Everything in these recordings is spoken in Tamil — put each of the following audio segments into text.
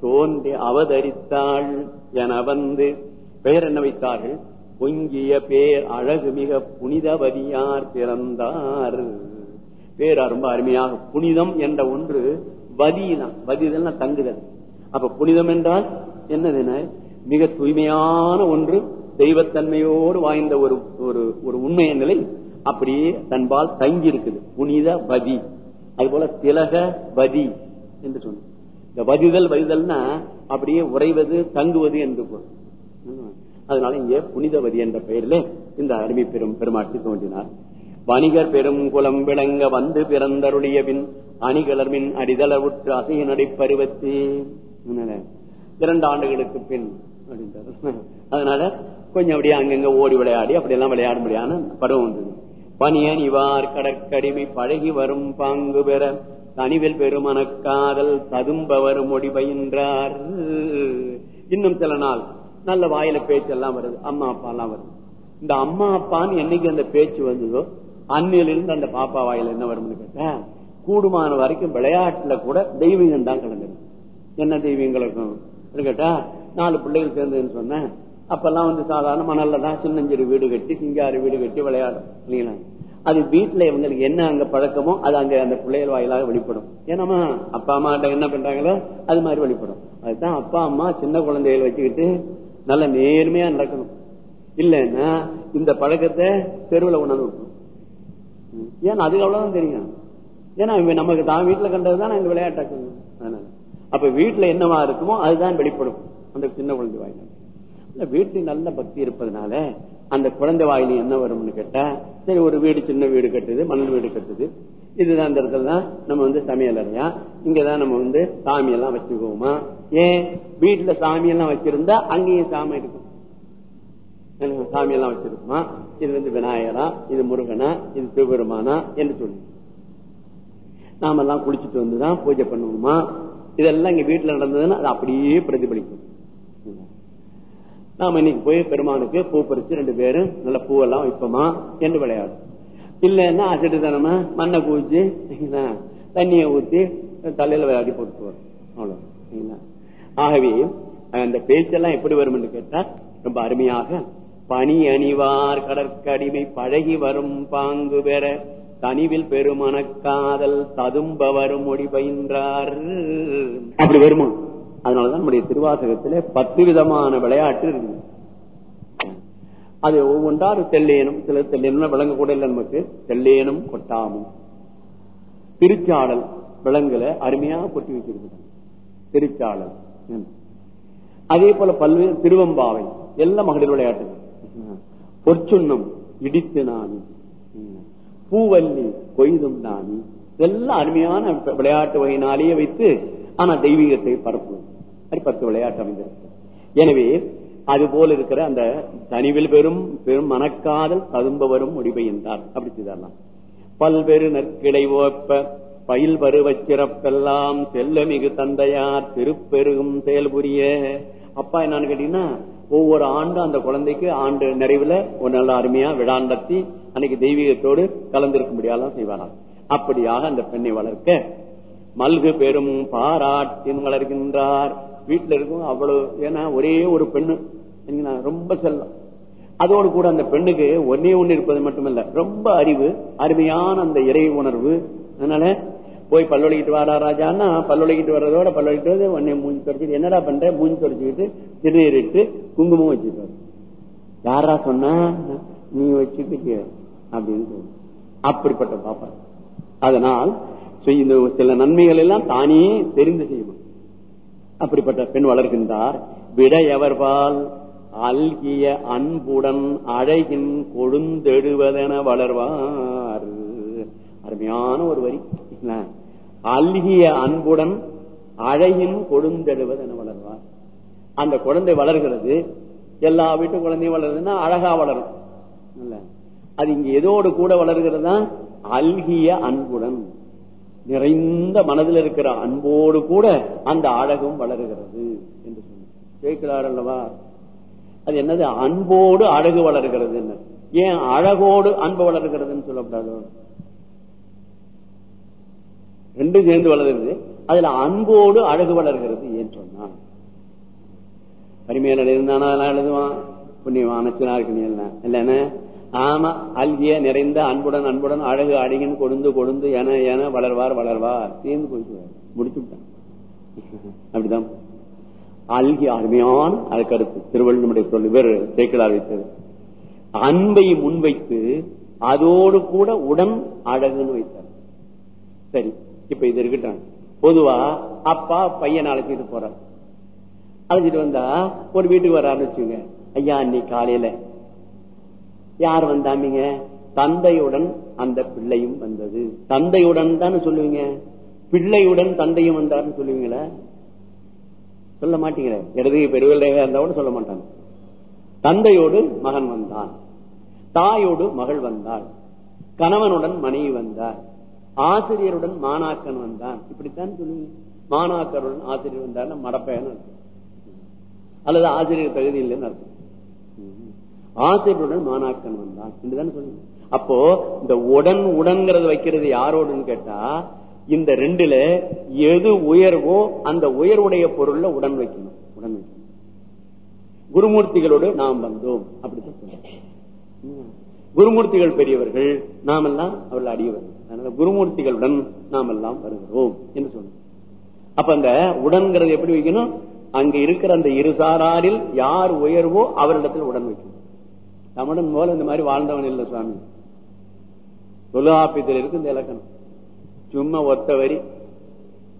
தோன்றி அவதரித்தாள் என வந்து பெயர் என்ன வைத்தார்கள்? பொங்கிய பேர் அழகு மிக புனிதவதியார் பிறந்தார். பேர் ரொம்ப அருமையாக புனிதம் என்ற ஒன்று வதிதான் வதிதல்னா தங்குதல். அப்ப புனிதம் என்றால் என்னதுன மிக தூய்மையான ஒன்று தெய்வத்தன்மையோடு வாய்ந்த ஒரு ஒரு ஒரு உண்மைய நிலை அப்படியே தன்பால் தங்கி இருக்குது புனித பதி அது போல திலக பதி என்று சொன்ன இந்த வதிதல் வதிதல்னா அப்படியே உறைவது தங்குவது என்று பொருள். அதனால இங்கே புனிதவதி என்ற பெயரில் இந்த அருமை பெரும் பெருமாட்டி தோன்றினார். வணிகர் பெரும் குலம் விளங்க வந்து பிறந்தருளிய பின் அணிகலர் மின் அடிதளவுற்று அசைய பருவத்தி. இரண்டு ஆண்டுகளுக்கு பின் அப்படின்றார். அதனால கொஞ்சம் அப்படியே அங்கங்க ஓடி விளையாடி அப்படியெல்லாம் விளையாட முடியாத பருவம் வந்தது. பனியன் இவார் கடற்கடிமை பழகி வரும் பாங்கு பெற தனிவில் பெருமனக்காதல் ததும்பவர் மொழி பயின்றார். இன்னும் சில நாள் நல்ல வாயில பேச்செல்லாம் வருது அம்மா அப்பா எல்லாம் வருது. இந்த அம்மா அப்பான்னு என்னைக்கு அந்த பேச்சு வந்ததோ அன்னிலிருந்து அந்த பாப்பா வாயில என்ன வரும்னு கேட்டா கூடுமான வரைக்கும் விளையாட்டுல கூட தெய்வீகம் தான் கலந்தது. என்ன தெய்வீகம் இருக்கும் கேட்டா நாலு பிள்ளைகள் சேர்ந்ததுன்னு சொன்னேன். அப்பெல்லாம் வந்து சாதாரண மணல்ல தான் சின்னஞ்சிறு வீடு கட்டி சிங்காறு வீடு கட்டி விளையாடும் இல்லைங்களா? அது வீட்டுல இவங்களுக்கு என்ன அங்க பழக்கமோ அது அங்க அந்த பிள்ளைகள் வாயிலாக வெளிப்படும். ஏன்னா அப்பா அம்மா என்ன பண்றாங்களோ அது மாதிரி வெளிப்படும். அதுதான் அப்பா அம்மா சின்ன குழந்தைகள் வச்சுக்கிட்டு நல்ல நேர்மையா நடக்கணும். இல்லைன்னா இந்த பழக்கத்தை தெருவில் உணர்ந்து விட்டுரும். ஏன்னா அதுக்கு அவ்வளவுதான் தெரியும். ஏன்னா நமக்கு தான் வீட்டுல கண்டதுதான் இந்த விளையாட்டாக்கணும் அதனால. அப்ப வீட்டுல என்னவா இருக்குமோ அதுதான் வெளிப்படும். அந்த சின்ன குழந்தை வாயில வீட்டுல நல்ல பக்தி இருப்பதனால அந்த குழந்தை வாயில என்ன வரும்னு கேட்டா சரி ஒரு வீடு சின்ன வீடு கட்டுது மணல் வீடு கட்டுது. இதுதான் இந்த இடத்துல தான் நம்ம வந்து சமையல் அறையா. இங்கதான் நம்ம வந்து சாமி எல்லாம் வச்சுக்குவோமா? ஏன்? வீட்டுல சாமி எல்லாம் வச்சிருந்தா அங்கேயும் சாமி இருக்கும். சாமி எல்லாம் வச்சிருக்குமா? இது வந்து விநாயகரா? இது முருகனா? இது சிவபெருமானா? என்று சொல்லி. நாம எல்லாம் குளிச்சுட்டு வந்துதான் பூஜை பண்ணுவோமா? இதெல்லாம் இங்க வீட்டுல நடந்ததுன்னா அது அப்படியே பிரதிபலிக்கும். நாம இன்னைக்கு போய் பெருமானுக்கு பூ பறிச்சு ரெண்டு பேரும் நல்ல பூவெல்லாம் வைப்போமா என்று விளையாடும். இல்லைன்னா அசட்டுத்தனமா மண்ணை பூச்சி தண்ணியை ஊத்தி தலையில விளையாடி போட்டு போறோம் அவ்வளவு ஆகவே அந்த பேச்செல்லாம் எப்படி வரும் என்று கேட்டா ரொம்ப அருமையாக பனி அணிவார் கடற்கடிமை பழகி வரும் பாங்கு பெற தனிவில் பெருமன காதல் ததும்ப வரும் மொழி பயின்றார். அப்படி வருமா? அதனாலதான் நம்முடைய திருவாசகத்திலே பத்து விதமான விளையாட்டு இருக்கு அது ஒவ்வொன்றாறு தெல்லேனும் சில தெல்லேனும் விளங்க கூட இல்லை நமக்கு. தெல்லேனும் கொட்டாமும். திருச்சாடல் விலங்குல அருமையா கொட்டி வச்சிருக்கு திருச்சாடல். அதே போல பல்வேறு திருவம்பாவை. எல்லா மகளிர் விளையாட்டு பொற்சுண்ணம் இடித்து நாணி. பூவல்லி கொய்தும் நாணி. இதெல்லாம் அருமையான விளையாட்டு வகையினாலேயே வைத்து ஆனா தெய்வீகத்தை பரப்புவது அது பத்து விளையாட்டு அமைந்திருக்கு. எனவே அது போல இருக்கிற அந்த தனிவில் பெரும் பெரும் மனக்காதல் ததும்பவரும் வரும் அப்படி செய்தாரலாம். பல்வேறு நற்கிடை ஓப்ப பயில் வருவச் சிறப்பெல்லாம் செல்ல மிகு தந்தையார் திருப்பெருகும் செயல்புரிய அப்பா என்னன்னு கேட்டீங்கன்னா ஒவ்வொரு ஆண்டும் அந்த குழந்தைக்கு ஆண்டு நிறைவுல ஒரு நல்ல அருமையா விழா நடத்தி அன்னைக்கு தெய்வீகத்தோடு கலந்திருக்க முடியாதான் செய்வாராம். அப்படியாக அந்த பெண்ணை வளர்க்க மல்கு பெரும் பாராட்டின் வளர்கின்றார். வீட்டுல இருக்கும் அவ்வளவு ஏன்னா ஒரே ஒரு பெண்ணு. ரொம்ப செல்லம். அதோடு கூட அந்த பெண்ணுக்கு ஒன்னே ஒன்று இருப்பது மட்டுமல்ல. ரொம்ப அறிவு அருமையான அந்த இறை உணர்வு. அதனால போய் பல்லொழிக்கிட்டு வாடா ராஜான்னா பல்லொழிக்கிட்டு வர்றதோட பல்லொழிக்கிட்டு வந்து உடனே மூஞ்சி தொடச்சிட்டு என்னடா பண்ற? மூஞ்சி தொடச்சிக்கிட்டு திருநீரிட்டு குங்குமம் வச்சுட்டு யாரா சொன்னா நீ வச்சுக்கிட்டு அப்படின்னு அப்படிப்பட்ட பாப்பா. அதனால் இந்த சில நன்மைகள் எல்லாம் தானே தெரிந்து செய்யும் அப்படிப்பட்ட பெண் வளர்கின்றார். விடையவர்பால் அல்கிய அன்புடன் அழகின் கொழுந்தெடுவதென வளர்வார். அருமையான ஒரு வரி. அல்கிய அன்புடன் அழகின் கொழுந்தெடுவதென வளர்வார். அந்த குழந்தை வளர்கிறது. எல்லா வீட்டு குழந்தையும் வளருதுன்னா அழகா வளரும். அது இங்க எதோடு கூட வளர்கிறதா? அல்கிய அன்புடன். நிறைந்த மனதில் இருக்கிற அன்போடு கூட அந்த அழகும் வளருகிறது என்று சொன்னார். கேட்கிறார் அல்லவா? அது என்னது? அன்போடு அழகு வளர்கிறது ஏன் அழகோடு அன்பு வளர்கிறதுன்னு சொல்லக்கூடாது? ரெண்டும் சேர்ந்து வளருது அதுல அன்போடு அழகு வளர்கிறது ஏன் சொன்னான் பரிமையில இருந்தானா? அதெல்லாம் எழுதுவான். புண்ணியமான இருக்கு நீ இல்லைன்னா ஆமா அல்விய நிறைந்த அன்புடன் அன்புடன் அழகு அழகின் கொழுந்து கொழுந்து என என வளர்வார் வளர்வார். சேர்ந்து போயிட்டு முடிச்சு விட்டான் அப்படிதான் அல்கி அருமையான அது கருத்து திருவள்ளுவனுடைய சொல் இவர் சேக்கலார் வைத்தது. அன்பை முன்வைத்து அதோடு கூட உடன் அழகுன்னு வைத்தார். சரி இப்ப இது இருக்கட்டும். பொதுவா அப்பா பையன் அழைச்சிட்டு போறார். அழைச்சிட்டு வந்தா ஒரு வீட்டுக்கு வர வச்சுங்க ஐயா அன்னைக்கு காலையில யார் வந்தாமிங்க? தந்தையுடன் அந்த பிள்ளையும் வந்தது. தந்தையுடன் தானே சொல்லுவீங்க? பிள்ளையுடன் தந்தையும் வந்தார்னு சொல்லுவீங்களா? சொல்ல மாட்டீங்களே? இடது பெருவில்லையா இருந்தா கூட சொல்ல மாட்டாங்க. தந்தையோடு மகன் வந்தான். தாயோடு மகள் வந்தாள். கணவனுடன் மனைவி வந்தார் ஆசிரியருடன் மாணாக்கன் வந்தான். இப்படித்தான் சொல்லுவீங்க மாணாக்கருடன் ஆசிரியர் வந்தார் மடப்பயன் அல்லது ஆசிரியர் தகுதி இல்லைன்னு அர்த்தம். ஆசைகளுடன் மாணாக்கன் வந்தான். என்றுதான் சொல்லுங்க. அப்போ இந்த உடன் உடன்கிறது வைக்கிறது யாரோடுன்னு கேட்டா இந்த ரெண்டுல எது உயர்வோ அந்த உயர்வுடைய பொருள்ல உடன் வைக்கணும். உடன் வைக்கணும். குருமூர்த்திகளோடு நாம் வந்தோம். அப்படித்தான் குருமூர்த்திகள் பெரியவர்கள் நாமெல்லாம் அவர்கள் அடியவர்கள் அதனால குருமூர்த்திகளுடன் நாம் எல்லாம் வருகிறோம் என்று சொன்னோம் அப்ப அந்த உடன்கிறது எப்படி வைக்கணும்? அங்க இருக்கிற அந்த இருசாராரில் யார் உயர்வோ அவரிடத்தில் உடன் வைக்கணும். தமிழன் போல இந்த மாதிரி வாழ்ந்தவன் இல்லை சுவாமி. தொழுகாப்பியத்தில் இருக்கு இந்த இலக்கணம். சும்மா ஒத்த வரி.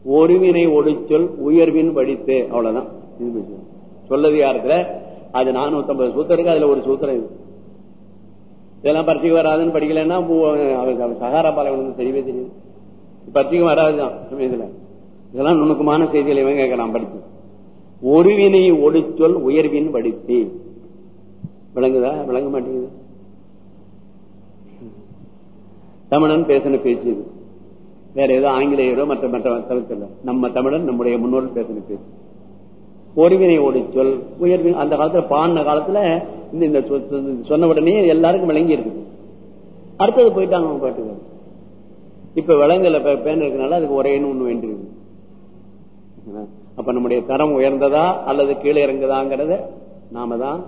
ஒருவினை ஒடிச்சொல் உயர்வின் படித்து அவ்வளவுதான். சொல்லது சொல்லதிகாரத்துல அது நானூத்தி ஐம்பது சூத்திரம் இருக்கு அதுல ஒரு சூத்திரம் இது. இதெல்லாம் பரிசுக்கு வராதுன்னு படிக்கலன்னா சகாரா பாலைவனம் தெரியவே தெரியுது. பரிசுக்கு வராதுதான் சமயத்துல இதெல்லாம் நுணுக்கமான செய்திகளை கேட்கலாம் படிச்சு ஒருவினை ஒடிச்சொல் உயர்வின் படித்து விளங்குதா? விளங்க மாட்டேங்குது. தமிழன் பேசின பேச்சு இது. வேற ஏதோ ஆங்கிலேயரோ மற்ற மற்ற தவிர்க்கல நம்ம தமிழன் நம்முடைய முன்னோர்கள் பேசின பேச்சு. ஒருவினை ஒரு சொல் உயர்வின் அந்த காலத்துல பாடின காலத்துல இந்த இந்த சொன்ன உடனே எல்லாருக்கும் விளங்கி இருக்குது. அடுத்தது போயிட்டாங்க அவங்க பாட்டுக்கு. இப்ப விலங்குல பேன் இருக்கனால அதுக்கு ஒரேன்னு ஒண்ணு வேண்டியிருக்கு அப்ப நம்முடைய தரம் உயர்ந்ததா அல்லது கீழே இறங்குதாங்கிறத நாம தான்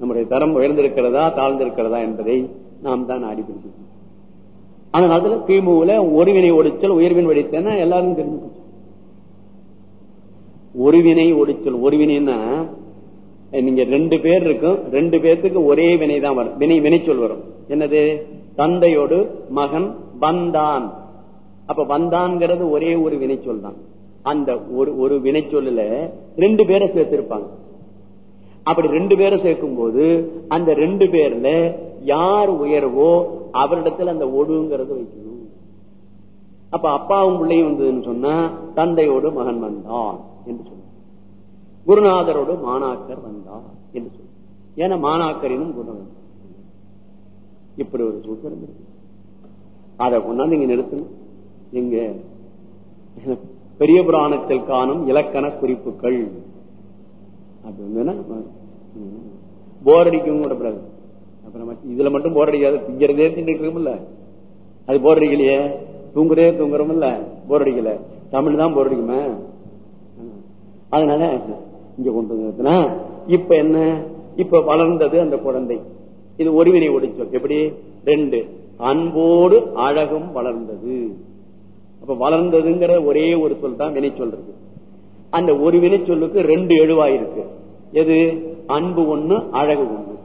நம்முடைய தரம் உயர்ந்திருக்கிறதா தாழ்ந்திருக்கிறதா என்பதை நாம் தான் நாடி பிடிக்கணும் அந்த காலத்துல கிமுல ஒருவினை ஒடிச்சல் உயர்வின் வடித்தேன்னா எல்லாரும் தெரிஞ்சு ஒருவினை ஒடிச்சல் ஒருவினைன்னா நீங்க ரெண்டு பேர் இருக்கும் ரெண்டு பேர்த்துக்கு ஒரே வினை தான் வரும். வினை வினைச்சொல் வரும். என்னது? தந்தையோடு மகன் வந்தான். அப்ப வந்தான்ங்கிறது ஒரே ஒரு வினைச்சொல் தான். அந்த ஒரு ஒரு வினைச்சொல்ல ரெண்டு பேரை சேர்த்திருப்பாங்க. அப்படி ரெண்டு பேரை சேர்க்கும் போது அந்த ரெண்டு பேர்ல யார் உயர்வோ அவரிடத்துல அந்த ஒடுங்கிறது வைக்கணும். அப்ப அப்பாவும் பிள்ளையும் வந்ததுன்னு சொன்னா தந்தையோடு மகன் வந்தான் என்று சொல்ல. குருநாதரோடு மாணாக்கர் வந்தார் என்று சொல்ல. ஏன்னா மாணாக்கரினும் குருநாதர் இப்படி ஒரு சூத்திரம் இருக்கு. அதை கொண்டாந்து இங்க நிறுத்தணும் எங்க பெரிய புராணத்தில் காணும் இலக்கண குறிப்புகள். போர் அடிக்கவும் கூடப்படாது அப்புறம் இதுல மட்டும் போர் அடிக்காது திங்கிறதே திங்கிட்டு அது போர் அடிக்கலையே. தூங்குறதே தூங்குறோம்ல. போர் அடிக்கல. தமிழ் தான் போர் அடிக்குமே. அதனால இங்க கொண்டு வந்துனா இப்ப என்ன? இப்ப வளர்ந்தது அந்த குழந்தை. இது ஒருவினை ஒடிச்சோம். எப்படி? ரெண்டு. அன்போடு அழகும் வளர்ந்தது. அப்ப வளர்ந்ததுங்கிற ஒரே ஒரு சொல் தான் வினை சொல்றது. அந்த ஒரு வினை சொல்லுக்கு ரெண்டு எழுவாயிருக்கு. எது? அன்பு ஒண்ணு அழகு ஒண்ணு.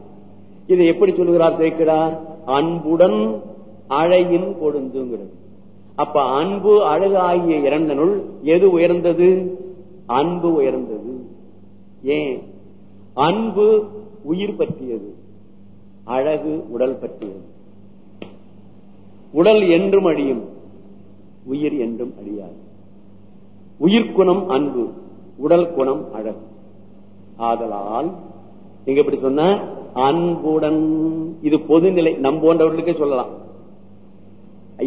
இதை எப்படி சொல்லுகிறார் சேர்க்கிறார் அன்புடன் அழகின் கொடுந்துங்கிறது. அப்ப அன்பு அழகு ஆகிய இரண்டனுள் எது உயர்ந்தது? அன்பு உயர்ந்தது. ஏன்? அன்பு உயிர் பற்றியது அழகு உடல் பற்றியது. உடல் என்றும் அழியும் உயிர் என்றும் அழியாது. உயிர்குணம் அன்பு உடல் குணம் அழகு. ஆதலால் நீங்க எப்படி சொன்ன? அன்புடன். இது பொதுநிலை நம் போன்றவர்களுக்கே சொல்லலாம்.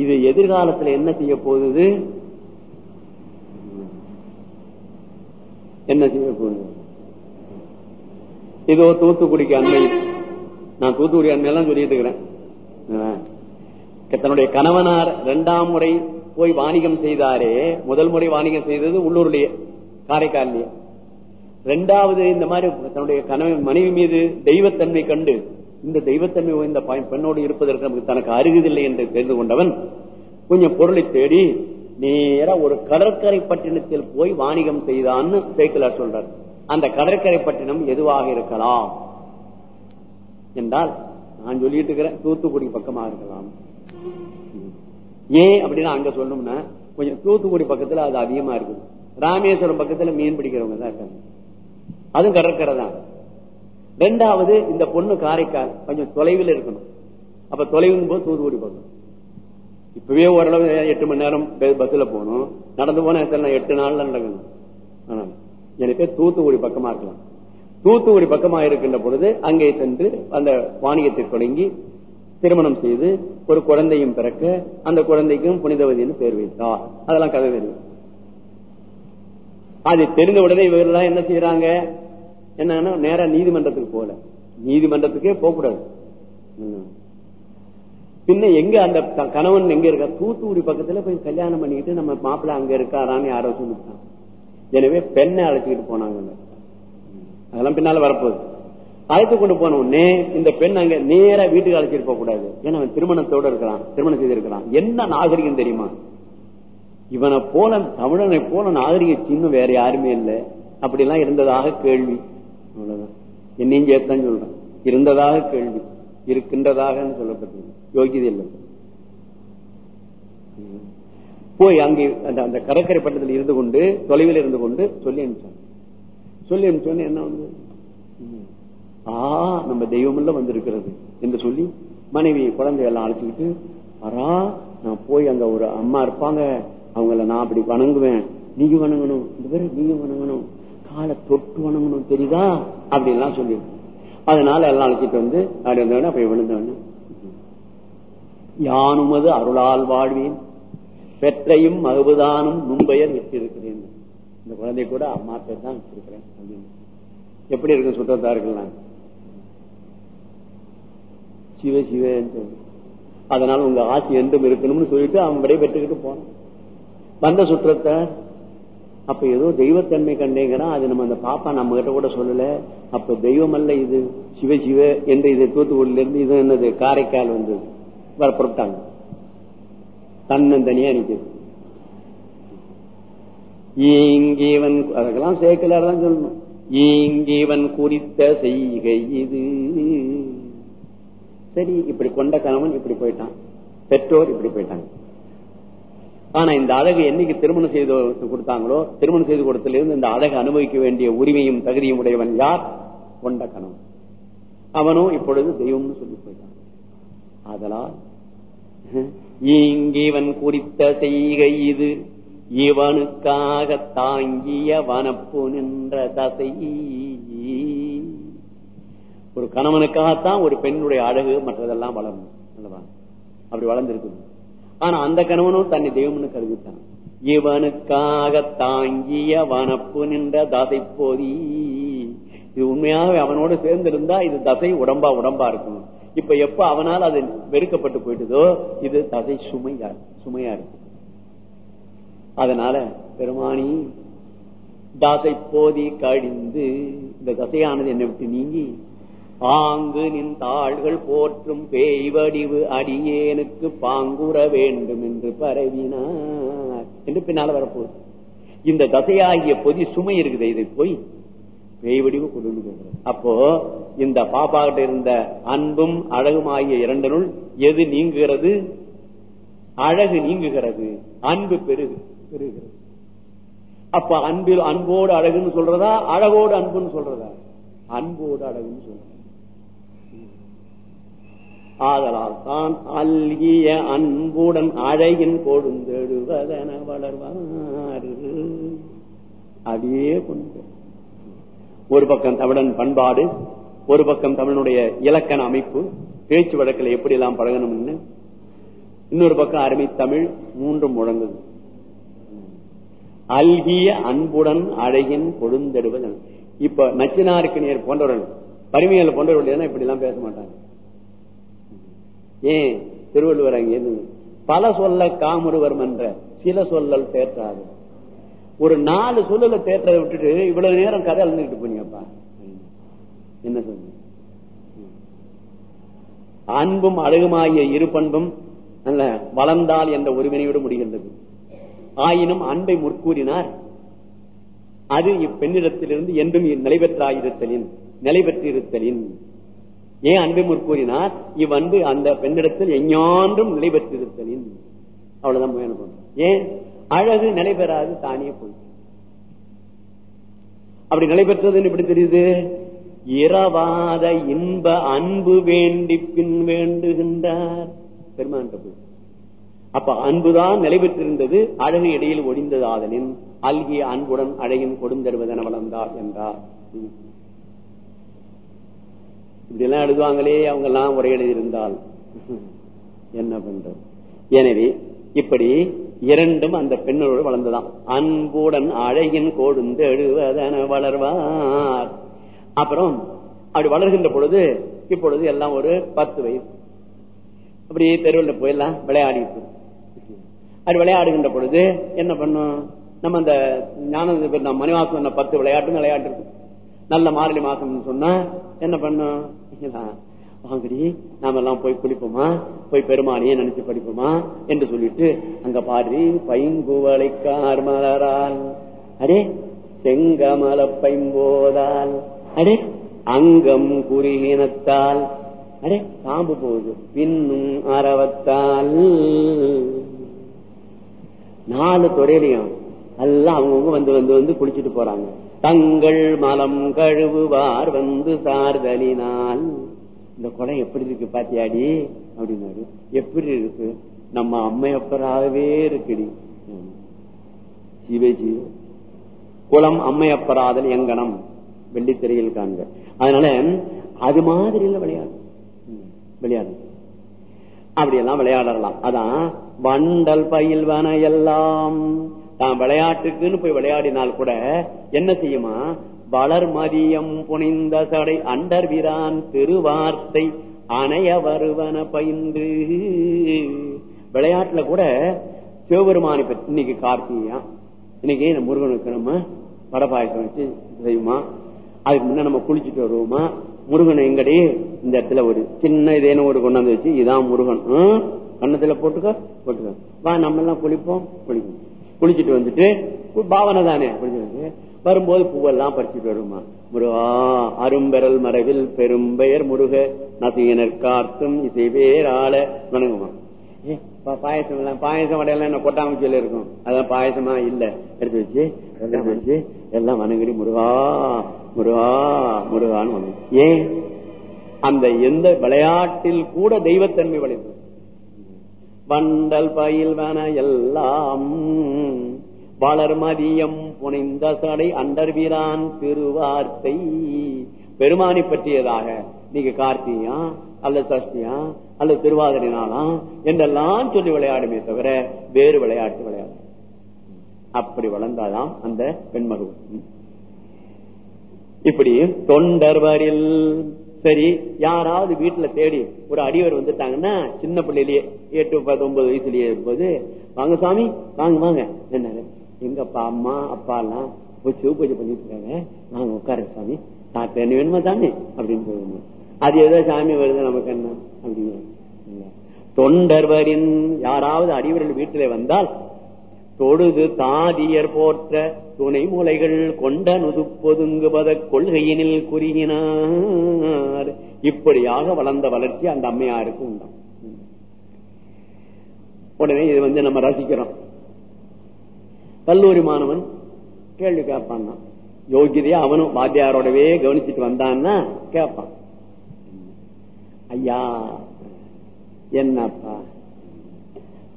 இது எதிர்காலத்தில் என்ன செய்ய போகுது? என்ன செய்ய போகுது? இதோ தூத்துக்குடிக்கு அண்மை. நான் தூத்துக்குடி அண்மையெல்லாம் சொல்லிட்டு இருக்கிறேன். தன்னுடைய கணவனார் இரண்டாம் முறை போய் வாணிகம் செய்தாரே முதல் முறை வாணிகம் செய்தது உள்ளூர்லயே காரைக்காலிலேயே. ரெண்டாவது இந்த மாதிரி தன்னுடைய கணவன் மனைவி மீது தெய்வத்தன்மை கண்டு இந்த தெய்வத்தன்மை இந்த பெண்ணோடு இருப்பதற்கு நமக்கு தனக்கு அருகதில்லை என்று தெரிந்து கொண்டவன் கொஞ்சம் பொருளை தேடி நேர ஒரு கடற்கரை பட்டினத்தில் போய் வாணிகம் செய்தான்னு சேக்கலார் சொல்றார். அந்த கடற்கரை பட்டினம் எதுவாக இருக்கலாம்? என்றால் நான் சொல்லிட்டு இருக்கிறேன் தூத்துக்குடி பக்கமா இருக்கலாம். ஏன் அப்படின்னா அங்க சொல்லணும்னா கொஞ்சம் தூத்துக்குடி பக்கத்துல அது அதிகமா இருக்குது. ராமேஸ்வரம் பக்கத்துல மீன் பிடிக்கிறவங்க தான் இருக்காங்க. அதுவும் கடற்கரை தான். ரெண்டாவது இந்த பொண்ணு காரைக்கால் கொஞ்சம் தொலைவில் இருக்கணும். அப்ப தொலைவுன்னு போது தூத்துக்குடி பக்கம் இப்பவே ஓரளவு எட்டு மணி நேரம் பஸ்ல போகணும். நடந்து போனா எத்தனை எட்டு நாள்ல நடக்கணும். எனக்கு தூத்துக்குடி பக்கமா இருக்கலாம். தூத்துக்குடி பக்கமா இருக்கின்ற பொழுது அங்கே சென்று அந்த வாணிகத்தை தொடங்கி திருமணம் செய்து ஒரு குழந்தையும் பிறக்க அந்த குழந்தைக்கும் புனிதவதினு பேர் வைத்தார். அதெல்லாம் கதை தெரியும் அது தெரிந்த உடனே இவர்கள் என்ன செய்யறாங்க என்னன்னா நேர நீதிமன்றத்துக்கு போல நீதிமன்றத்துக்கே போகக்கூடாது. பின்ன எங்க அந்த கணவன் எங்க இருக்கா தூத்துக்குடி பக்கத்துல போய் கல்யாணம் பண்ணிக்கிட்டு நம்ம மாப்பிள்ள அங்க இருக்காரான்னு யாரோ சொல்லிட்டான் எனவே பெண்ணை அழைச்சிக்கிட்டு போனாங்க அதெல்லாம் பின்னால வரப்போகுது. அழைத்து கொண்டு போன உடனே இந்த பெண் அங்க நேர வீட்டுக்கு அழைச்சிட்டு போக கூடாது. ஏன்னா அவன் திருமணத்தோட இருக்கிறான் திருமணம் செய்திருக்கிறான் என்ன நாகரிகம் தெரியுமா? இவனை போல தமிழனை போல நாகரிக சின்னம் வேற யாருமே இல்லை. அப்படி இருந்ததாக கேள்வி. அவ்வளவுதான். என்னையும் சேர்த்தான் சொல்றேன். இருந்ததாக கேள்வி. இருக்கின்றதாக சொல்லப்பட்டது யோகியது இல்லை. போய் அங்கே அந்த அந்த கடற்கரை பட்டத்தில் இருந்து கொண்டு தொலைவில் இருந்து கொண்டு சொல்லி அனுப்பிச்சான். சொல்லி அனுப்பிச்சோன்னு என்ன வந்து? ஆ நம்ம தெய்வம் வந்திருக்கிறது. என்று சொல்லி மனைவி குழந்தையெல்லாம் அழைச்சிக்கிட்டு வரா நான் போய் அங்க ஒரு அம்மா இருப்பாங்க. அவங்கள நான் அப்படி வணங்குவேன். நீங்க வணங்கணும். இந்த பேரு நீங்க வணங்கணும். காலை தொட்டு வணங்கணும். தெரியுதா? அப்படின்லாம் சொல்லி அதனால எல்லாம் அழைச்சிட்டு வந்து அப்படி வந்தவன அப்படி விழுந்தவன யானுமது அருளால் வாழ்வேன். பெற்றையும் மகுபுதானும் முன்பெயர் வச்சிருக்கிறேன் இந்த குழந்தை கூட அம்மா பேர் தான் வச்சிருக்கிறேன். அப்படின்னு. எப்படி இருக்கு சுற்றத்தாருக்கெல்லாம் சிவ சிவ அதனால உங்க ஆட்சி என்றும் இருக்கணும்னு சொல்லிட்டு அவன் விடை பெற்றுக்கிட்டு போனான். வந்த சுற்றத்தை அப்ப ஏதோ தெய்வத்தன்மை கண்டேங்கிறான் அது நம்ம அந்த பாப்பா நம்ம கிட்ட கூட சொல்லல. அப்ப தெய்வம் அல்ல இது. சிவ சிவ என்று இது தூத்துக்குடியில இருந்து இது என்னது? காரைக்கால் வந்து வர புறப்பட்டாங்க. தன்னந்தனியா நிக்குது. ஈங்கிவன் அதுக்கெல்லாம் சேர்க்கலார் தான் சொல்லணும். ஈங்கிவன் குறித்த செய்கை இது. சரி இப்படி கொண்ட கணவன் இப்படி போயிட்டான். பெற்றோர் இப்படி போயிட்டாங்க. ஆனா இந்த அழகு என்னைக்கு திருமணம் செய்து கொடுத்தாங்களோ திருமணம் செய்து கொடுத்ததிலிருந்து இந்த அழகு அனுபவிக்க வேண்டிய உரிமையும் தகுதியும் உடையவன் யார்? கொண்ட கணவன். அவனும் இப்பொழுது தெய்வம்னு சொல்லி போயிட்டான். அதனால் இங்கிவன் குறித்த செய்கை இது. இவனுக்காக தாங்கிய வனப்பு நின்ற தசை. ஒரு கணவனுக்காகத்தான் ஒரு பெண்ணுடைய அழகு மற்றதெல்லாம் வளரணும் அல்லவா? அப்படி வளர்ந்திருக்குது ஆனா அந்த கணவனும் தன்னை தெய்வம்னு கருதித்தான். இவனுக்காக தாங்கிய வனப்பு நின்ற தசை போதி. இது உண்மையாக அவனோடு சேர்ந்திருந்தா இது தசை உடம்பா உடம்பா இருக்கும் இப்ப எப்ப அவனால் அது வெறுக்கப்பட்டு போயிட்டுதோ இது தசை சுமையா சுமையா இருக்கு. அதனால பெருமானி தாசை போதி கழிந்து இந்த தசையானது என்னை விட்டு நீங்கி ஆங்கு நின் தாள்கள் போற்றும் பேய் வடிவு அடியேனுக்கு பாங்குற வேண்டும் என்று பரவினார். என்று பின்னால வரப்போகுது. இந்த தசையாகிய பொதி சுமை இருக்குது. இதை போய். பேய் வடிவு கொண்டு போகிறது அப்போ இந்த பாப்பா கிட்ட இருந்த அன்பும் அழகும் ஆகிய இரண்டனுள் எது நீங்குகிறது? அழகு நீங்குகிறது. அன்பு பெருகு பெருகிறது. அப்ப அன்பில் அன்போடு அழகுன்னு சொல்றதா? அழகோடு அன்புன்னு சொல்றதா? அன்போடு அழகுன்னு சொல்றதா ஆதலால் தான் அல்கிய அன்புடன் அழகின் கொடுந்தெழுவதன வளர்வாறு அதே கொண்டு. ஒரு பக்கம் தமிழன் பண்பாடு ஒரு பக்கம் தமிழனுடைய இலக்கண அமைப்பு பேச்சு வழக்கில் எப்படி எல்லாம் பழகணும்னு. இன்னொரு பக்கம் அருமை தமிழ் மூன்றும் முழங்குது. அல்கிய அன்புடன் அழகின் கொடுந்தெடுவதன் இப்ப நச்சினாருக்கு நேர் போன்றவர்கள் பரிமையில் போன்றவர்கள் இப்படி எல்லாம் பேச மாட்டாங்க. ஏன்? திருவள்ளுவர் அங்கே பல சொல்ல காமுருவர் என்ற சில சொல்லல் தேற்றாது ஒரு நாலு சொல்லல தேற்றதை விட்டுட்டு இவ்வளவு நேரம் கதை அழுந்துட்டு போனீங்கப்பா. என்ன சொல்லுங்க அன்பும் அழகுமாகிய இரு பண்பும் அல்ல வளர்ந்தால் என்ற ஒருவினையோடு முடிகின்றது. ஆயினும் அன்பை முற்கூறினார். அது இப்பெண்ணிடத்திலிருந்து என்றும் நிலைபெற்றாயிருத்தலின் நிலைபெற்றிருத்தலின் ஏன் அன்பை முற்கூறினார் இவ்வன்பு அந்த பெண்ணிடத்தில் எஞ்ஞான்றும் நிலை பெற்றிருத்தலின் அவ்வளவுதான் ஏன்? அழகு நிலை பெறாது தானே போய். அப்படி நிலை பெற்றதுன்னு இப்படி தெரியுது? இரவாத இன்ப அன்பு வேண்டி பின் வேண்டுகின்றார். பெருமான் அப்ப அன்புதான் நிலை பெற்றிருந்தது அழகு இடையில் ஒடிந்தது ஆதலின் அல்கிய அன்புடன் அழகின் கொடுந்தருவதென வளர்ந்தார் என்றார். இப்படிலாம் எழுதுவாங்களே அவங்க எல்லாம் உரை எழுதியிருந்தால். என்ன பண்றது? எனவே இப்படி இரண்டும் அந்த பெண்ணோடு வளர்ந்துதான். அன்புடன் அழகின் கோடுந்து எழுவதன வளர்வார். அப்புறம் அப்படி வளர்கின்ற பொழுது இப்பொழுது எல்லாம் ஒரு பத்து வயசு அப்படியே தெருவில் போயெல்லாம் விளையாடிட்டு அப்படி விளையாடுகின்ற பொழுது என்ன பண்ணும்? நம்ம அந்த ஞான மணிவாசம் சொன்ன பத்து விளையாட்டு விளையாட்டு நல்ல மார்கழி மாசம் சொன்னா என்ன பண்ணும்? வாங்கடி நாம எல்லாம் போய் குளிப்போமா? போய் பெருமானையே நினைச்சு படிப்போமா? என்று சொல்லிட்டு அங்க பாடி பைங்குவளைக்கார் மலரால் அடே செங்கமல பைம்போதால் அடே அங்கம் குறுகினத்தால் அடே பாம்பு போகுது பின்னும் அறவத்தால் நாலு துறையிலையும் எல்லாம் அவங்கவுங்க வந்து வந்து வந்து குளிச்சுட்டு போறாங்க. தங்கள் மலம் கழுவுவார் வந்து சார்தலினால். இந்த குடம் எப்படி இருக்கு பாத்தியாடி? அப்படின்னாரு. எப்படி இருக்கு? நம்ம அம்மையப்பராகவே இருக்குடி. சிவஜி குளம் அம்மையப்பராதல் எங்கனம். வெள்ளித்திரையில் காண்க. அதனால அது மாதிரி இல்ல விளையாடு. விளையாடு. அப்படியெல்லாம் விளையாடலாம். அதான் வண்டல் பயில்வன எல்லாம் தான் விளையாட்டுக்குன்னு போய் விளையாடினால் கூட என்ன செய்யுமா? வளர் மதியம் புனிந்த சடை அண்டர் விரான் திருவார்த்தை அணைய வருவன பயின்று. விளையாட்டுல கூட சிவபெருமானை பற்றி இன்னைக்கு கார்த்திகா இன்னைக்கு முருகனுக்கு நம்ம வடபாயசம் வச்சு செய்யுமா? அதுக்கு முன்ன நம்ம குளிச்சுட்டு வருவோமா? முருகன் எங்கடி? இந்த இடத்துல ஒரு சின்ன இதேன ஒரு கொண்டாந்து வச்சு இதான் முருகன். கண்ணத்துல போட்டுக்க போட்டுக்க. வா நம்ம எல்லாம் குளிப்போம் குளிப்போம். குளிச்சுட்டு வந்துட்டு பாவனை தானே அப்படின்னு வரும்போது பூவெல்லாம் பறிச்சுட்டு வருமா? முருகா அரும்பெறல் மறைவில் பெரும்பெயர் முருக நசிகனர் காத்தும் இசை பேர் ஆள வணங்குமா? பாயசம் எல்லாம் பாயசம் வடையெல்லாம் என்ன கொட்டாமச்சியில இருக்கும். அதான் பாயசமா இல்ல. எடுத்து வச்சு எல்லாம் வச்சு எல்லாம் வணங்கடி முருகா முருகா முருகான்னு வணங்கு. ஏன் அந்த எந்த விளையாட்டில் கூட தெய்வத்தன்மை விளைவு வண்டல் பயில்வன எல்லாம் வளர்மதியம் புனைந்த சடை அண்டர் வீரான் திருவார்த்தை. பெருமானி பற்றியதாக நீங்க கார்த்தியா அல்ல சஷ்டியா அல்ல திருவாதிரை நாளா என்றெல்லாம் சொல்லி விளையாடுமே தவிர வேறு விளையாட்டு விளையாடு அப்படி வளர்ந்தாதான் அந்த பெண்மகு இப்படி தொண்டர்வரில் சரி யாராவது வீட்டுல தேடி ஒரு அடிவர் வந்துட்டாங்கன்னா சின்ன பிள்ளையிலேயே எட்டு பத்தொன்பது வயசுலயே இருப்பது வாங்க சாமி வாங்க வாங்க என்ன எங்கப்பா அம்மா அப்பா எல்லாம் போய் சிவ பூஜை பண்ணிட்டு இருக்காங்க நாங்க உட்கார சாமி. சாப்பிட்டு என்ன வேணுமா சாமி? அப்படின்னு சொல்லுங்க. அது ஏதோ சாமி வருது நமக்கு என்ன? அப்படிங்கிற தொண்டர்வரின் யாராவது அடிவர்கள் வீட்டிலே வந்தால் தொழுது தாதியர் போற்ற துணை மூலைகள் கொண்ட நுதுப்பொதுங்குவத கொள்கையினில் குறுகினார். இப்படியாக வளர்ந்த வளர்ச்சி அந்த அம்மையாருக்கு உண்டாம். உடனே இது வந்து நம்ம ரசிக்கிறோம். கல்லூரி மாணவன் கேள்வி கேட்பான். யோகியதையா அவனும் வாத்தியாரோடவே கவனிச்சுட்டு வந்தான்னா கேட்பான். ஐயா என்னப்பா?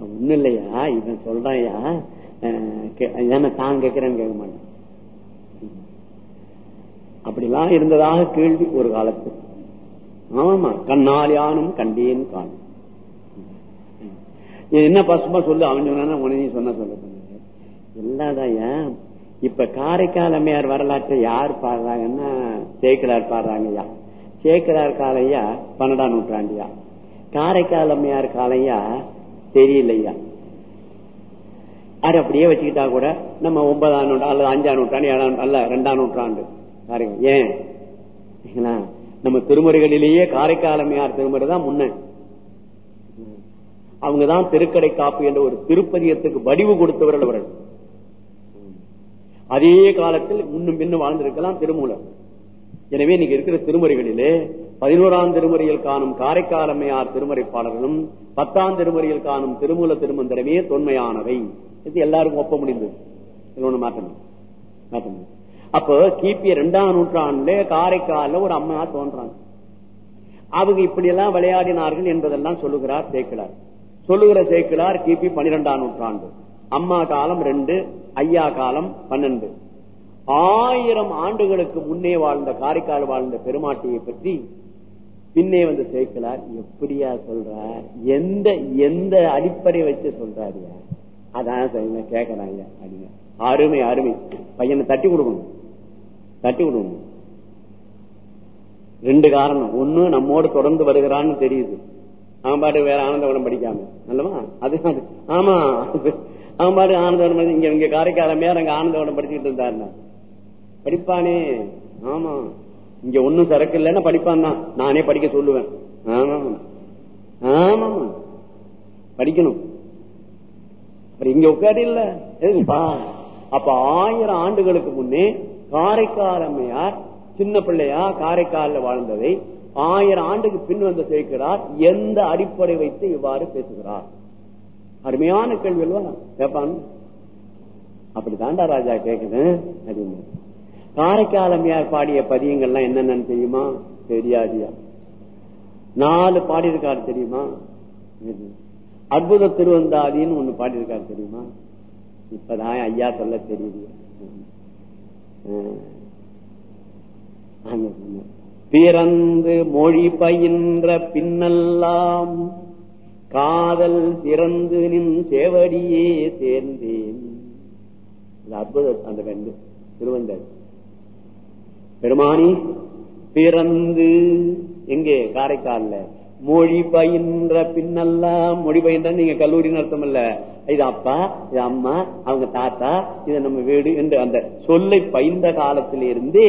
ஒண்ணு இல்லையா? இவன் சொல்றாயா என்ன தான் கேட்கிறேன்னு கேட்க மாட்டேன். அப்படிலாம் இருந்ததாக கேள்வி ஒரு காலத்து. ஆமா கண்ணால் யானும் கண்டேன் காணும். என்ன பசுமா சொல்லு. அவன் சொன்னா உனக்கு சொன்ன சொல்லுங்க இல்லாதான் இப்ப காரைக்கால் அம்மையார் வரலாற்றை யார் பாடுறாங்கன்னா சேக்கலார் பாடுறாங்கய்யா? சேக்கலார் காலையா பன்னெண்டாம் நூற்றாண்டியா? காரைக்கால் அம்மையார் காலையா தெரியலையா? அது அப்படியே வச்சுக்கிட்டா கூட நம்ம ஒன்பதாம் நூற்றாண்டு அல்லது அஞ்சாம் நூற்றாண்டு ஏழாம் அல்ல ரெண்டாம் நூற்றாண்டு. பாருங்க ஏன்? நம்ம திருமுறைகளிலேயே காரைக்காலமையார் திருமுறை தான் முன்ன. அவங்கதான் திருக்கடை காப்பு என்ற ஒரு திருப்பதியத்துக்கு வடிவு கொடுத்தவர்கள் அவர்கள். அதே காலத்தில் முன்னும் இன்னும் வாழ்ந்திருக்கலாம் திருமூலர். எனவே இன்னைக்கு இருக்கிற திருமுறைகளிலே பதினோராம் திருமுறையில் காணும் காரைக்காலம்மையார் திருமுறை பாடல்களும் பத்தாம் திருமுறையில் காணும் திருமூல திருமந்திரமே தொன்மையானவை. இது எல்லாருக்கும் ஒப்ப முடிந்தது. ஒண்ணு மாற்றணும் மாற்றணும் அப்போ கிபி இரண்டாம் நூற்றாண்டுல காரைக்கால ஒரு அம்மா தோன்றாங்க. அவங்க இப்படி எல்லாம் விளையாடினார்கள் என்பதெல்லாம் சொல்லுகிறார் சேக்கிலார் சொல்லுகிற சேக்கிலார் கிபி பனிரெண்டாம் நூற்றாண்டு. அம்மா காலம் ரெண்டு ஐயா காலம் பன்னெண்டு. ஆயிரம் ஆண்டுகளுக்கு முன்னே வாழ்ந்த காரைக்கால் வாழ்ந்த பெருமாட்டியை பற்றி பின்னே வந்து சேர்க்கலார் எப்படியா சொல்றார்? எந்த எந்த அடிப்படை வச்சு சொல்றாருயா அதான் கேட்கறாங்க அப்படிங்க. அருமை அருமை. பையனை தட்டி கொடுக்கணும். தட்டி கொடுக்கணும். ரெண்டு காரணம். ஒண்ணு நம்மோடு தொடர்ந்து வருகிறான்னு தெரியுது. அவன் பாட்டு வேற ஆனந்தவனம் படிக்காம. நல்லவா? அது. ஆமா அவன் பாட்டு ஆனந்தவனம் படி- இங்க இங்க காரைக்காலமே அங்க ஆனந்தவனம் படிச்சுட்டு இருந்தாருன்னா படிப்பானே? ஆமா. இங்க ஒண்ணும் சரக்கு இல்லைன்னா படிப்பான் தான். நானே படிக்க சொல்லுவேன். ஆமா. ஆமா. படிக்கணும். இங்க உட்காரு இல்ல. அப்ப ஆயிரம் ஆண்டுகளுக்கு முன்னே காரைக்கால் அம்மையார் சின்ன பிள்ளையா காரைக்கால வாழ்ந்ததை ஆயிரம் ஆண்டுக்கு பின் வந்து சேர்க்கிறார் எந்த அடிப்படை வைத்து இவ்வாறு பேசுகிறார்? அருமையான கேள்வி அல்லவா? கேட்பான் அப்படி தாண்டா ராஜா கேக்குது? அப்படின்னு. காரைக்கால் பாடிய பதியங்கள்லாம் என்னென்னு தெரியுமா? தெரியாதியா? நாலு பாடியிருக்காரு தெரியுமா? அற்புத திருவந்தாதின்னு ஒண்ணு பாடியிருக்காரு தெரியுமா? இப்பதான் ஐயா சொல்ல தெரியுது. ஆமா. பிறந்து மொழி பயின்ற பின்னெல்லாம் காதல் திறந்து நின் சேவடியே சேர்ந்தேன். அற்புதம் அந்த கண்டு. திருவந்தர் பெருமானி பிறந்து எங்கே? காரைக்கால்ல. மொழி பயின்ற பின்னெல்லாம் மொழி பயின்ற நீங்க கல்லூரின்னு அர்த்தம் இல்ல இது அப்பா இது அம்மா அவங்க தாத்தா இது நம்ம வீடு என்று அந்த சொல்லை பயின்ற காலத்திலிருந்தே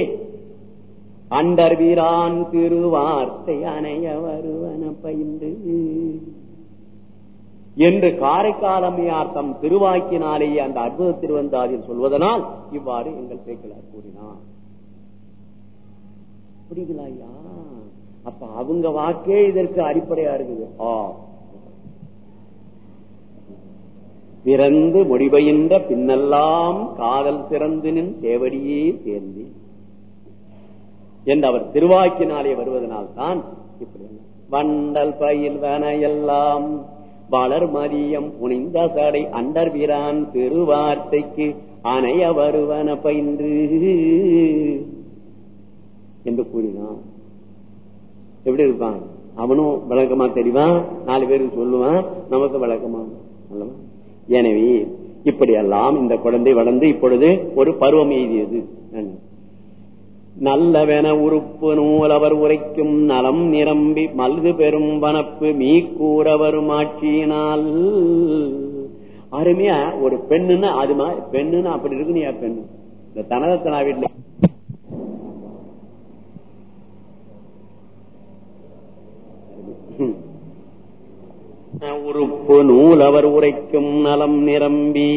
அண்டர் வீரான் திருவார்த்தை அணைய வருவன பயின்று. என்று காரைக்காலமையார்த்தம் திருவாக்கினாலேயே அந்த அற்புத திருவந்தாதியில் சொல்வதனால் இவ்வாறு எங்கள் பேக்கலார் கூறினார். புரியுதுங்களா ஐயா? அப்ப அவங்க வாக்கே இதற்கு அடிப்படையா இருக்குது. ஆ. பிறந்து முடிபயின்ற பின்னெல்லாம் காதல் திறந்தினின் நின் சேவடியே சேர்ந்து. என்று அவர் திருவாக்கினாலே வருவதனால் தான் இப்படி வண்டல் பயில் எல்லாம் வளர் மதியம் புனிந்த சடை அண்டர் வீரான் திருவார்த்தைக்கு அணைய வருவன பயின்று. என்று கூறினான். எப்படி இருப்பான்? அவனும் விளக்கமா தெரிவான்? நாலு பேருக்கு சொல்லுவான். நமக்கு விளக்கமா? எனவே இப்படியெல்லாம் இந்த குழந்தை வளர்ந்து இப்பொழுது ஒரு பருவம் எய்தியது. நல்லவென உறுப்பு நூலவர் உரைக்கும் நலம் நிரம்பி மல்கு பெரும் வனப்பு மீ கூற ஆட்சியினால் அருமையா ஒரு பெண்ணுன்னா அது மாதிரி பெண்ணுன்னா அப்படி இருக்கு நீ பெண்ணு? இந்த தனதத்தனா வீட்டுல. உறுப்பு நூலவர் உரைக்கும் நலம் நிரம்பி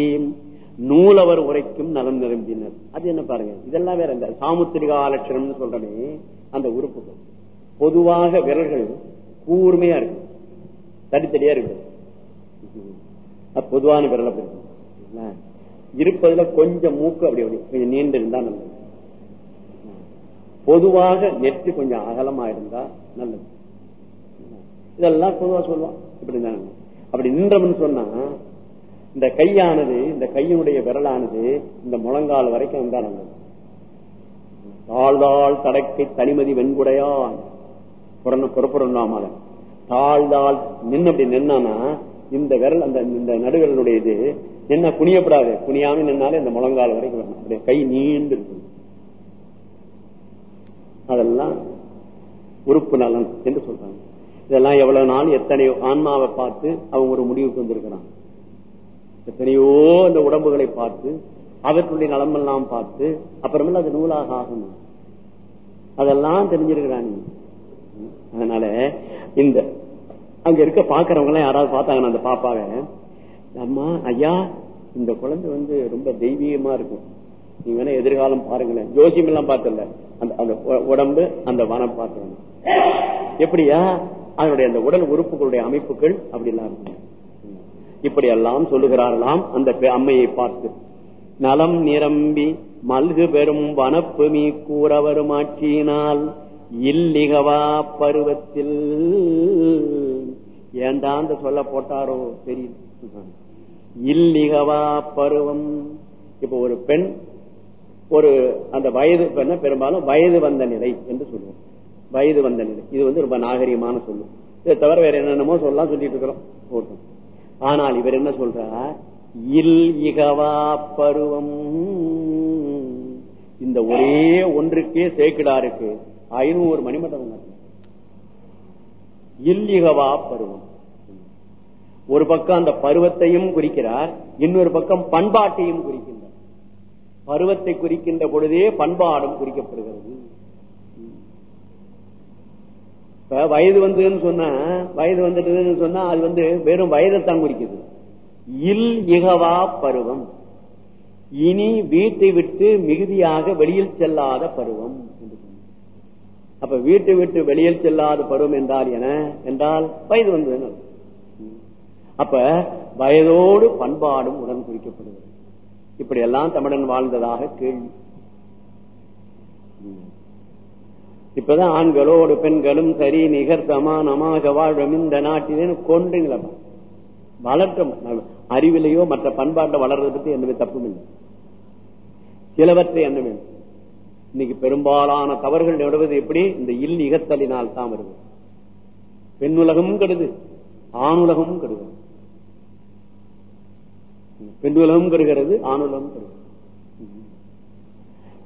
நூலவர் உரைக்கும் நலம் நிரம்பினர். அது என்ன பாருங்க? இதெல்லாம் வேற இந்த சாமுத்திரிகா லட்சணம்னு சொல்றமே அந்த உறுப்புகள். பொதுவாக விரல்கள் கூர்மையா இருக்கு தடித்தடியா இருக்கு பொதுவான விரலை இருக்கு இருப்பதுல கொஞ்சம் மூக்கு அப்படி அப்படி கொஞ்சம் நீண்டு இருந்தா நல்லது. பொதுவாக நெற்றி கொஞ்சம் அகலமா இருந்தா நல்லது. இதெல்லாம் பொதுவா சொல்லுவான். இப்படி அப்படி நின்றவன் சொன்னா இந்த கையானது இந்த கையினுடைய விரலானது இந்த முழங்கால் வரைக்கும் வந்தா நல்லது தாழ்தாள் தடக்கை தனிமதி வெண்குடையான். புறப்புறநாமால தாழ்தாள் நின்று அப்படி நின்னானா இந்த விரல் அந்த இந்த நடுவிரலுடைய இது என்ன குனியப்படாது. குனியாம நின்னாலே இந்த முழங்கால் வரைக்கும் வரணும். அப்படியே கை நீண்டு இருக்கும். அதெல்லாம் உறுப்பு நலன் என்று சொல்றாங்க. இதெல்லாம் எவ்வளவு நாள் எத்தனையோ ஆன்மாவை பார்த்து அவங்க ஒரு முடிவுக்கு வந்திருக்கிறாங்க. எத்தனையோ அந்த உடம்புகளை பார்த்து அவற்றுடைய நலமெல்லாம் பார்த்து அப்புறமேல அது நூலாக ஆகணும் அதெல்லாம் தெரிஞ்சிருக்கிறான். அதனால இந்த அங்க இருக்க பாக்குறவங்க எல்லாம் யாராவது பார்த்தாங்கன்னா அந்த பாப்பாவை அம்மா ஐயா இந்த குழந்தை வந்து ரொம்ப தெய்வீகமா இருக்கும். நீங்க வேணா எதிர்காலம் பாருங்களேன். ஜோசியம் எல்லாம் பார்த்தல. அந்த அந்த உடம்பு அந்த வனம் பார்த்தவங்க. எப்படியா? அதனுடைய அந்த உடல் உறுப்புகளுடைய அமைப்புகள் அப்படி எல்லாம் இருக்கும். இப்படி எல்லாம் சொல்லுகிறார்களாம் அந்த அம்மையை பார்த்து. நலம் நிரம்பி மல்கு பெறும் வனப்பு மீ கூற வருமாட்சியினால் இல்லிகவா பருவத்தில். ஏண்டா சொல்ல போட்டாரோ தெரியும் இல்லிகவா பருவம். இப்ப ஒரு பெண் ஒரு அந்த வயது பெண்ண பெரும்பாலும் வயது வந்த நிலை என்று சொல்லுவோம். வயது வந்த நிலை. இது வந்து ரொம்ப நாகரிகமான சொல்லு. இதை தவிர வேற என்னென்னமோ சொல்லலாம் சொல்லிட்டு இருக்கிறோம். போட்டோம். ஆனால் இவர் என்ன சொல்றார்? இல் இகவா பருவம். இந்த ஒரே ஒன்றுக்கே சேக்கிடாருக்கு. ஐநூறு மணிமட்டம் இல் இகவா பருவம். ஒரு பக்கம் அந்த பருவத்தையும் குறிக்கிறார் இன்னொரு பக்கம் பண்பாட்டையும் குறிக்கின்றார். பருவத்தை குறிக்கின்ற பொழுதே பண்பாடும் குறிக்கப்படுகிறது. இப்ப வயது வந்ததுன்னு சொன்னா வயது வந்துட்டதுன்னு சொன்னா அது வந்து வெறும் வயதைத்தான் குறிக்குது. இல் இகவா பருவம். இனி வீட்டை விட்டு மிகுதியாக வெளியில் செல்லாத பருவம் அப்ப வீட்டை விட்டு வெளியில் செல்லாத பருவம் என்றால் என என்றால் வயது வந்ததுன்னு அப்ப வயதோடு பண்பாடும் உடன் குறிக்கப்படுகிறது. இப்படி எல்லாம் தமிழன் வாழ்ந்ததாக கேள்வி. இப்பதான் ஆண்களோடு பெண்களும் சரி நிகர் சமானமாக வாழும் இந்த நாட்டிலே கொண்டுங்களப்பா வளர்த்தோம் அறிவிலையோ மற்ற பண்பாட்டை வளர்றது பத்தி என்னமே தப்பும் இல்லை. சிலவற்றை என்ன வேண்டும். இன்னைக்கு பெரும்பாலான தவறுகள் நடுவது எப்படி? இந்த இல் நிகத்தலினால் தான் வருது. பெண்ணுலகமும் கெடுது ஆணுலகமும் கெடுது. பெண்ணுலகம் கெடுகிறது ஆணுலகம் கெடுகிறது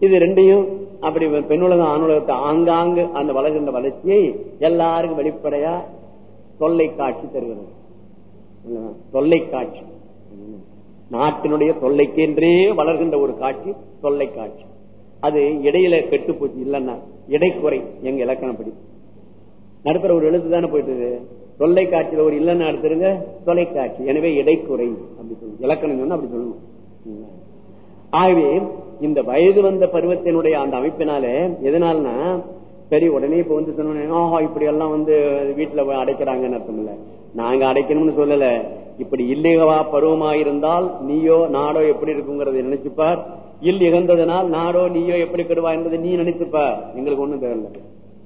இது ரெண்டையும் அப்படி பெண்ணுலகம் ஆணுலகத்தை ஆங்காங்கு அந்த வளர்கின்ற வளர்ச்சியை எல்லாருக்கும் வெளிப்படையா தொல்லைக்காட்சி தருகிறது. தொல்லை தொல்லைக்காட்சி. நாட்டினுடைய தொல்லைக்கென்றே வளர்கின்ற ஒரு காட்சி தொல்லைக்காட்சி. அது இடையில கெட்டு போச்சு இல்லைன்னா இடைக்குறை எங்க இலக்கணப்படி நடுப்புற ஒரு எழுத்து தானே போயிட்டு தொல்லைக்காட்சியில ஒரு இல்லைன்னா எடுத்துருங்க தொலைக்காட்சி. எனவே இடைக்குறை அப்படி சொல்லுங்க. இலக்கணம் சொன்னா அப்படி சொல்லணும் ஆகவே இந்த வயது வந்த பருவத்தினுடைய அந்த அமைப்பினால எதனால்னா சரி உடனே இப்ப வந்து சொன்னோம் ஆஹா இப்படி எல்லாம் வந்து வீட்டுல அடைக்கிறாங்கன்னு அர்த்தம் இல்ல. நாங்க அடைக்கணும்னு சொல்லல. இப்படி இல்லைகவா பருவமா இருந்தால் நீயோ நாடோ எப்படி இருக்குங்கிறத நினைச்சுப்பார். இல் இகந்ததனால் நாடோ நீயோ எப்படி கெடுவா என்பதை நீ நினைச்சுப்பார். எங்களுக்கு ஒண்ணும் தேவையில்ல.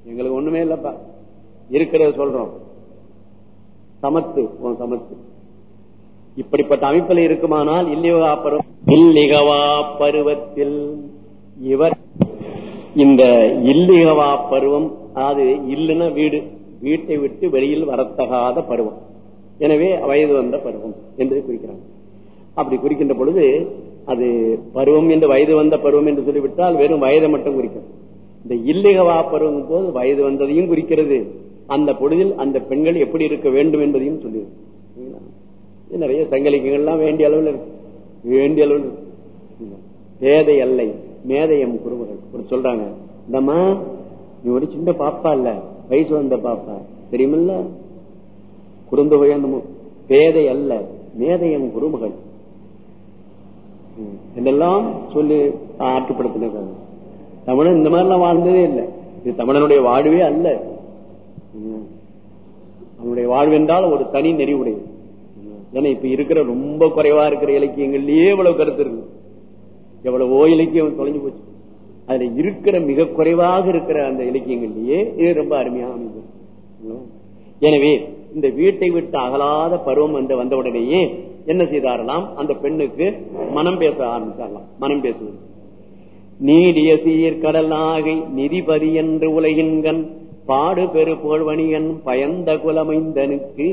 எங்களுக்கு ஒண்ணுமே இல்லப்பா. இருக்கிறத சொல்றோம். சமத்து சமத்து. இப்படிப்பட்ட அமைப்பில் இருக்குமானால் இல்லிகவா பருவம் இல்லிகவா பருவத்தில் இவர் இந்த இல்லிகவா பருவம் அதாவது இல்லுன்னா வீடு வீட்டை விட்டு வெளியில் வரத்தகாத பருவம். எனவே வயது வந்த பருவம் என்று குறிக்கிறாங்க அப்படி குறிக்கின்ற பொழுது அது பருவம் என்று வயது வந்த பருவம் என்று சொல்லிவிட்டால் வெறும் வயதை மட்டும் குறிக்கிறது இந்த இல்லிகவா பருவம் போது வயது வந்ததையும் குறிக்கிறது. அந்த பொழுதில் அந்த பெண்கள் எப்படி இருக்க வேண்டும் என்பதையும் சொல்லியிருக்கு நிறைய சங்கலிக்கங்கள்லாம் வேண்டிய அளவில் இருக்கு. வேண்டிய அளவில் இருக்கு. பேதை அல்லை மேதையம் குருமகள் ஒரு சொல்றாங்க இந்தம்மா நீ ஒரு சின்ன பாப்பா இல்ல வயசு வந்த பாப்பா. தெரியுமில்ல? குறுந்த உயர்ந்தமோ பேதை அல்ல மேதையம் குருமகள். இதெல்லாம் சொல்லி ஆற்றுப்படுத்தினாங்க தமிழன் இந்த மாதிரிலாம் வாழ்ந்ததே இல்லை. இது தமிழனுடைய வாழ்வே அல்ல. அவனுடைய வாழ்வு என்றால் ஒரு தனி நெறிவுடையது. ஏன்னா இப்ப இருக்கிற ரொம்ப குறைவா இருக்கிற இலக்கியங்கள்லயே இவ்வளவு கருத்து இருக்கு. எவ்வளவோ இலக்கியம் தொலைஞ்சு போச்சு. அதுல இருக்கிற மிக குறைவாக இருக்கிற அந்த இலக்கியங்கள்லயே இது ரொம்ப அருமையா அமைந்தது எனவே இந்த வீட்டை விட்டு அகலாத பருவம் வந்து வந்த உடனேயே என்ன செய்தாரலாம்? அந்த பெண்ணுக்கு மனம் பேச ஆரம்பித்தாரலாம் மனம் பேசுவது. நீடிய சீர்கடல் நாகை நிதிபதி என்று உலகின்கண் பாடு பெரு புகழ்வணியன் பயந்த குலமைந்தனுக்கு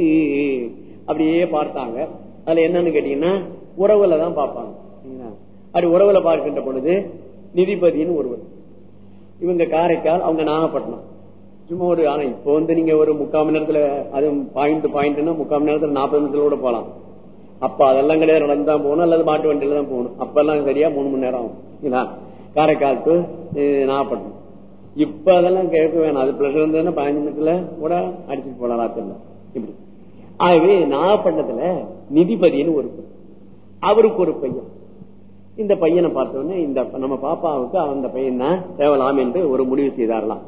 அப்படியே பார்த்தாங்க. அதுல என்னன்னு கேட்டீங்கன்னா உறவுல தான் பார்ப்பாங்க. அப்படி உறவுல பார்க்கின்ற பொழுது நிதிபதினு ஒருவர். இவங்க காரைக்கால் அவங்க நாகப்பட்டினம். சும்மா ஒரு ஆனா இப்போ வந்து நீங்க ஒரு முக்கால் மணி நேரத்துல அது பாயிண்ட் பாயிண்ட்னா முக்கால் மணி நேரத்துல நாற்பது நிமிஷத்துல கூட போலாம். அப்ப அதெல்லாம் கிடையாது நடந்து தான் போகணும் அல்லது மாட்டு வண்டியில தான் போகணும். அப்ப எல்லாம் சரியா மூணு மணி நேரம் ஆகும். காரைக்கால் டு நாகப்பட்டினம். இப்ப அதெல்லாம் கேட்க வேணாம். அது பிளஸ் இருந்ததுன்னா பதினஞ்சு நிமிஷத்துல கூட அடிச்சுட்டு போலாம் ராத்திரில. இப்படி. ஆகவே நாகப்பட்டினத்துல நிதிபதினு ஒரு அவருக்கு ஒரு பையன். இந்த பையனை பார்த்தோன்னே இந்த நம்ம பாப்பாவுக்கு அந்த பையன் தான் தேவலாம் என்று ஒரு முடிவு செய்தாரலாம்